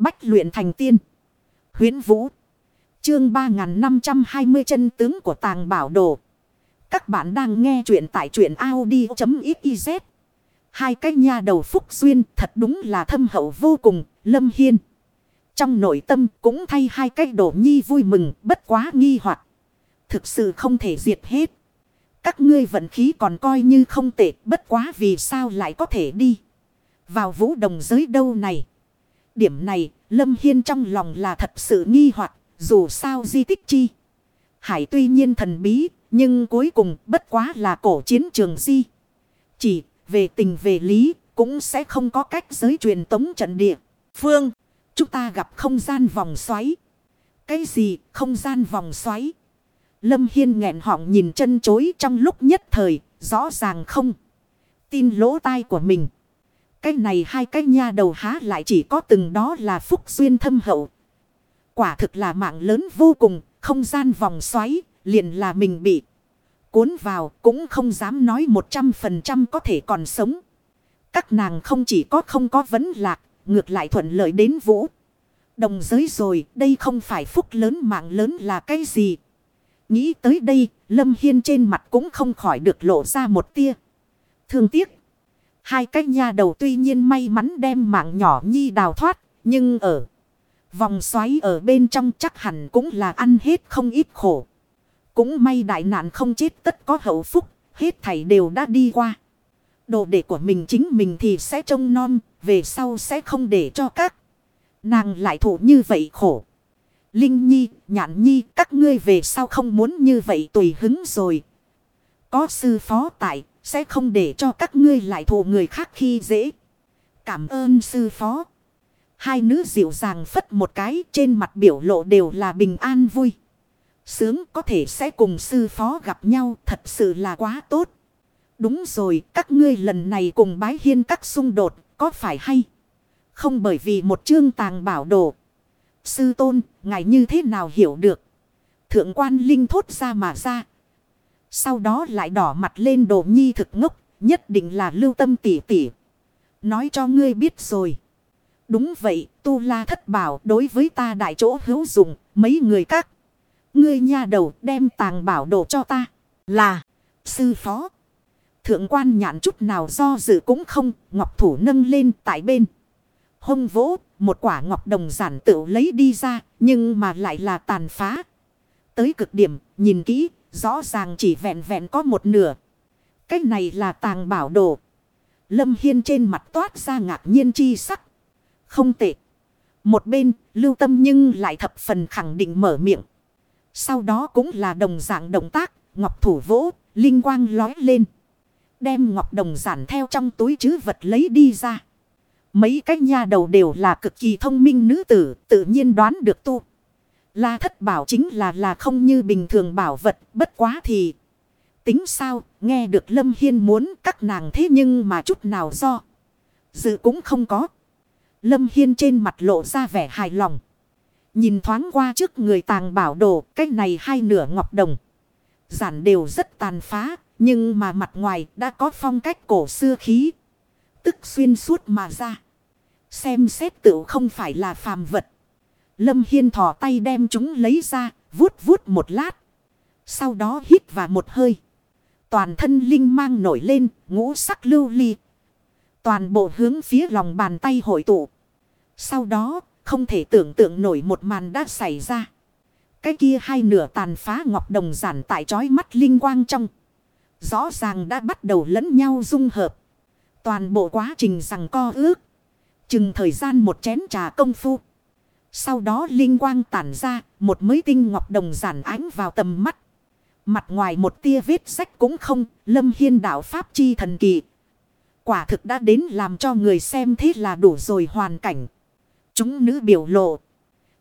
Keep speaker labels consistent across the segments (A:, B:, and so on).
A: Bách luyện thành tiên. Huyến Vũ. Chương 3520 chân tướng của tàng bảo đồ. Các bạn đang nghe truyện tại truyện Audi.xyz. Hai cái nha đầu phúc duyên thật đúng là thâm hậu vô cùng, lâm hiên. Trong nội tâm cũng thay hai cái đồ nhi vui mừng, bất quá nghi hoặc Thực sự không thể diệt hết. Các ngươi vận khí còn coi như không tệ, bất quá vì sao lại có thể đi. Vào vũ đồng giới đâu này. Điểm này, Lâm Hiên trong lòng là thật sự nghi hoặc dù sao di tích chi. Hải tuy nhiên thần bí, nhưng cuối cùng bất quá là cổ chiến trường di. Chỉ về tình về lý, cũng sẽ không có cách giới truyền tống trận địa. Phương, chúng ta gặp không gian vòng xoáy. Cái gì không gian vòng xoáy? Lâm Hiên nghẹn họng nhìn chân chối trong lúc nhất thời, rõ ràng không. Tin lỗ tai của mình. Cái này hai cái nha đầu há lại chỉ có từng đó là phúc duyên thâm hậu. Quả thực là mạng lớn vô cùng, không gian vòng xoáy, liền là mình bị cuốn vào cũng không dám nói một trăm phần trăm có thể còn sống. Các nàng không chỉ có không có vấn lạc, ngược lại thuận lợi đến vũ. Đồng giới rồi, đây không phải phúc lớn mạng lớn là cái gì. Nghĩ tới đây, Lâm Hiên trên mặt cũng không khỏi được lộ ra một tia. Thương tiếc. Hai cái nha đầu tuy nhiên may mắn đem mạng nhỏ nhi đào thoát, nhưng ở vòng xoáy ở bên trong chắc hẳn cũng là ăn hết không ít khổ. Cũng may đại nạn không chết tất có hậu phúc, hết thảy đều đã đi qua. Đồ đệ của mình chính mình thì sẽ trông non, về sau sẽ không để cho các nàng lại thụ như vậy khổ. Linh Nhi, Nhạn Nhi, các ngươi về sau không muốn như vậy tùy hứng rồi. Có sư phó tại, sẽ không để cho các ngươi lại thù người khác khi dễ. Cảm ơn sư phó. Hai nữ dịu dàng phất một cái trên mặt biểu lộ đều là bình an vui. Sướng có thể sẽ cùng sư phó gặp nhau thật sự là quá tốt. Đúng rồi, các ngươi lần này cùng bái hiên các xung đột, có phải hay? Không bởi vì một chương tàng bảo đồ. Sư tôn, ngài như thế nào hiểu được? Thượng quan linh thốt ra mà ra. Sau đó lại đỏ mặt lên đồ nhi thực ngốc, nhất định là lưu tâm tỉ tỉ. Nói cho ngươi biết rồi. Đúng vậy, tu la thất bảo đối với ta đại chỗ hữu dụng, mấy người các. Ngươi nha đầu đem tàng bảo đồ cho ta. Là, sư phó. Thượng quan nhãn chút nào do dự cũng không, ngọc thủ nâng lên tại bên. Hông vỗ, một quả ngọc đồng giản tự lấy đi ra, nhưng mà lại là tàn phá. Tới cực điểm, nhìn kỹ, rõ ràng chỉ vẹn vẹn có một nửa. Cái này là tàng bảo đồ. Lâm Hiên trên mặt toát ra ngạc nhiên chi sắc. Không tệ. Một bên, lưu tâm nhưng lại thập phần khẳng định mở miệng. Sau đó cũng là đồng dạng động tác, ngọc thủ vỗ, linh quang lói lên. Đem ngọc đồng giản theo trong túi chứ vật lấy đi ra. Mấy cái nha đầu đều là cực kỳ thông minh nữ tử, tự nhiên đoán được tu. La thất bảo chính là là không như bình thường bảo vật, bất quá thì. Tính sao, nghe được Lâm Hiên muốn các nàng thế nhưng mà chút nào do. Dự cũng không có. Lâm Hiên trên mặt lộ ra vẻ hài lòng. Nhìn thoáng qua trước người tàng bảo đồ, cái này hai nửa ngọc đồng. Giản đều rất tàn phá, nhưng mà mặt ngoài đã có phong cách cổ xưa khí. Tức xuyên suốt mà ra. Xem xét tự không phải là phàm vật. Lâm Hiên thò tay đem chúng lấy ra, vuốt vuốt một lát. Sau đó hít vào một hơi. Toàn thân linh mang nổi lên, ngũ sắc lưu ly. Toàn bộ hướng phía lòng bàn tay hội tụ. Sau đó, không thể tưởng tượng nổi một màn đã xảy ra. Cái kia hai nửa tàn phá ngọc đồng giản tại trói mắt linh quang trong. Rõ ràng đã bắt đầu lẫn nhau dung hợp. Toàn bộ quá trình rằng co ước. Chừng thời gian một chén trà công phu. Sau đó linh quang tản ra, một mới tinh ngọc đồng giản ánh vào tầm mắt. Mặt ngoài một tia vết sách cũng không, lâm hiên đạo pháp chi thần kỳ. Quả thực đã đến làm cho người xem thế là đủ rồi hoàn cảnh. Chúng nữ biểu lộ.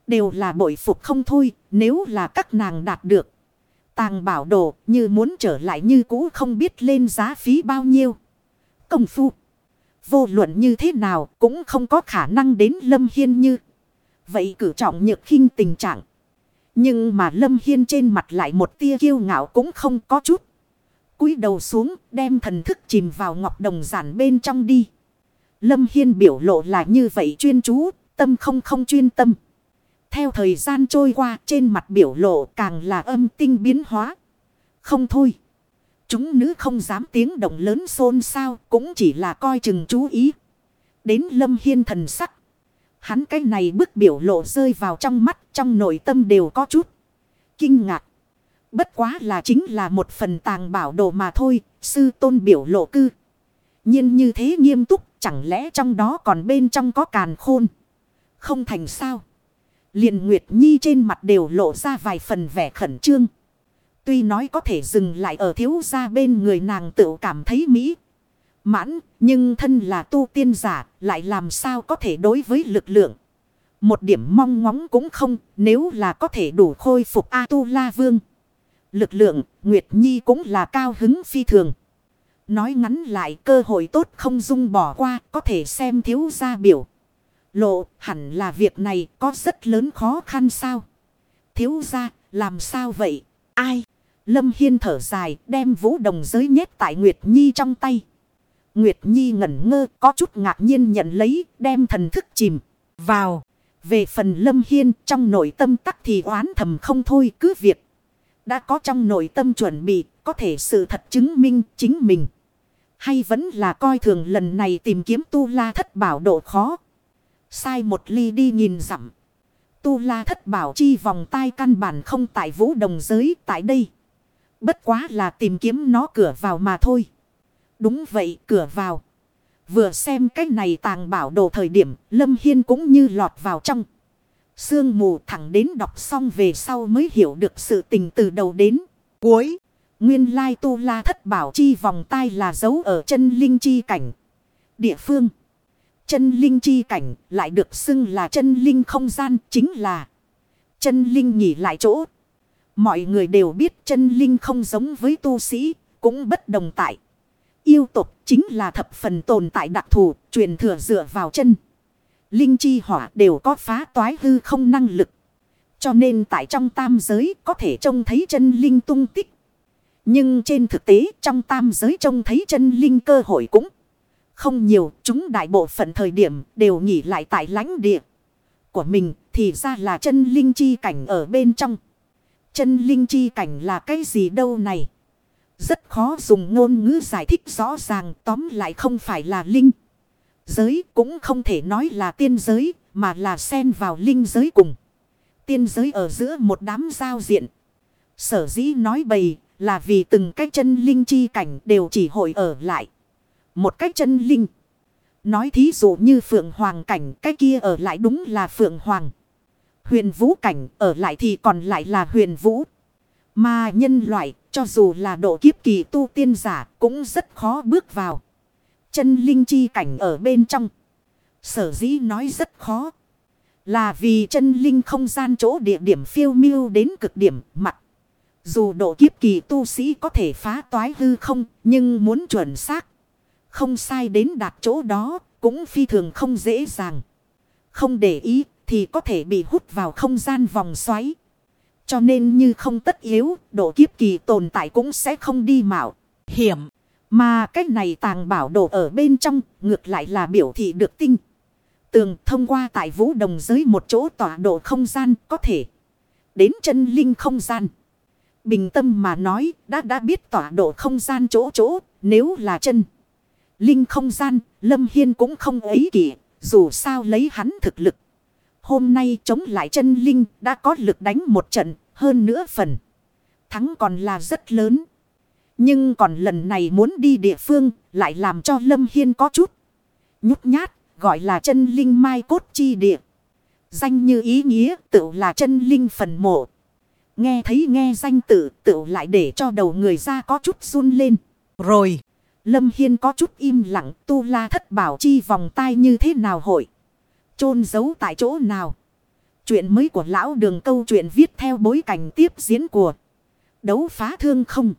A: Đều là bội phục không thôi, nếu là các nàng đạt được. Tàng bảo đồ như muốn trở lại như cũ không biết lên giá phí bao nhiêu. Công phu. Vô luận như thế nào cũng không có khả năng đến Lâm Hiên như. Vậy cử trọng nhược khinh tình trạng. Nhưng mà Lâm Hiên trên mặt lại một tia kiêu ngạo cũng không có chút. cúi đầu xuống, đem thần thức chìm vào ngọc đồng giản bên trong đi. Lâm Hiên biểu lộ là như vậy chuyên chú, tâm không không chuyên tâm. Theo thời gian trôi qua, trên mặt biểu lộ càng là âm tinh biến hóa. Không thôi. Chúng nữ không dám tiếng động lớn xôn xao, cũng chỉ là coi chừng chú ý. Đến lâm hiên thần sắc. Hắn cái này bức biểu lộ rơi vào trong mắt, trong nội tâm đều có chút. Kinh ngạc. Bất quá là chính là một phần tàng bảo đồ mà thôi. Sư tôn biểu lộ cư. nhiên như thế nghiêm túc. Chẳng lẽ trong đó còn bên trong có càn khôn. Không thành sao. liền Nguyệt Nhi trên mặt đều lộ ra vài phần vẻ khẩn trương. Tuy nói có thể dừng lại ở thiếu gia bên người nàng tự cảm thấy mỹ. Mãn, nhưng thân là tu tiên giả, lại làm sao có thể đối với lực lượng. Một điểm mong ngóng cũng không, nếu là có thể đủ khôi phục A-tu-la vương. Lực lượng, Nguyệt Nhi cũng là cao hứng phi thường. Nói ngắn lại cơ hội tốt không dung bỏ qua, có thể xem thiếu gia biểu. Lộ, hẳn là việc này có rất lớn khó khăn sao? Thiếu gia, làm sao vậy? Ai? Lâm Hiên thở dài, đem vũ đồng giới nhét tại Nguyệt Nhi trong tay. Nguyệt Nhi ngẩn ngơ, có chút ngạc nhiên nhận lấy, đem thần thức chìm vào. Về phần Lâm Hiên, trong nội tâm tắc thì oán thầm không thôi, cứ việc. Đã có trong nội tâm chuẩn bị, có thể sự thật chứng minh chính mình. Hay vẫn là coi thường lần này tìm kiếm tu la thất bảo độ khó. Sai một ly đi nhìn dặm. Tu la thất bảo chi vòng tai căn bản không tại vũ đồng giới tại đây. Bất quá là tìm kiếm nó cửa vào mà thôi. Đúng vậy cửa vào. Vừa xem cái này tàng bảo đồ thời điểm Lâm Hiên cũng như lọt vào trong. Sương mù thẳng đến đọc xong về sau mới hiểu được sự tình từ đầu đến cuối. Nguyên lai tu la thất bảo chi vòng tay là dấu ở chân linh chi cảnh. Địa phương. Chân linh chi cảnh lại được xưng là chân linh không gian chính là chân linh nhỉ lại chỗ. Mọi người đều biết chân linh không giống với tu sĩ, cũng bất đồng tại. Yêu tục chính là thập phần tồn tại đặc thù, truyền thừa dựa vào chân. Linh chi hỏa đều có phá toái hư không năng lực. Cho nên tại trong tam giới có thể trông thấy chân linh tung tích. Nhưng trên thực tế trong tam giới trông thấy chân linh cơ hội cũng không nhiều. Chúng đại bộ phận thời điểm đều nghỉ lại tại lãnh địa của mình thì ra là chân linh chi cảnh ở bên trong. Chân linh chi cảnh là cái gì đâu này? Rất khó dùng ngôn ngữ giải thích rõ ràng, tóm lại không phải là linh. Giới cũng không thể nói là tiên giới, mà là xen vào linh giới cùng. Tiên giới ở giữa một đám giao diện. Sở dĩ nói bầy là vì từng cái chân linh chi cảnh đều chỉ hội ở lại. Một cái chân linh. Nói thí dụ như phượng hoàng cảnh, cái kia ở lại đúng là phượng hoàng. Huyền vũ cảnh, ở lại thì còn lại là huyền vũ. Mà nhân loại cho dù là độ kiếp kỳ tu tiên giả cũng rất khó bước vào. Chân linh chi cảnh ở bên trong. Sở dĩ nói rất khó. Là vì chân linh không gian chỗ địa điểm phiêu miêu đến cực điểm mặt. Dù độ kiếp kỳ tu sĩ có thể phá toái hư không, nhưng muốn chuẩn xác. Không sai đến đạt chỗ đó, cũng phi thường không dễ dàng. Không để ý, thì có thể bị hút vào không gian vòng xoáy. Cho nên như không tất yếu, độ kiếp kỳ tồn tại cũng sẽ không đi mạo. Hiểm. Mà cái này tàng bảo đồ ở bên trong, ngược lại là biểu thị được tinh. Tường thông qua tại vũ đồng giới một chỗ tọa độ không gian có thể. Đến chân linh không gian. Bình tâm mà nói, đã đã biết tọa độ không gian chỗ chỗ, nếu là chân. Linh không gian, Lâm Hiên cũng không ấy kỷ, dù sao lấy hắn thực lực. Hôm nay chống lại chân Linh đã có lực đánh một trận, hơn nữa phần. Thắng còn là rất lớn. Nhưng còn lần này muốn đi địa phương, lại làm cho Lâm Hiên có chút. Nhút nhát, gọi là chân Linh mai cốt chi địa. Danh như ý nghĩa, tự là chân Linh phần mộ. Nghe thấy nghe danh tự tự lại để cho đầu người ra có chút run lên. Rồi, Lâm Hiên có chút im lặng tu la thất bảo chi vòng tay như thế nào hội chôn giấu tại chỗ nào. Chuyện mới của lão đường câu chuyện viết theo bối cảnh tiếp diễn của đấu phá thương không.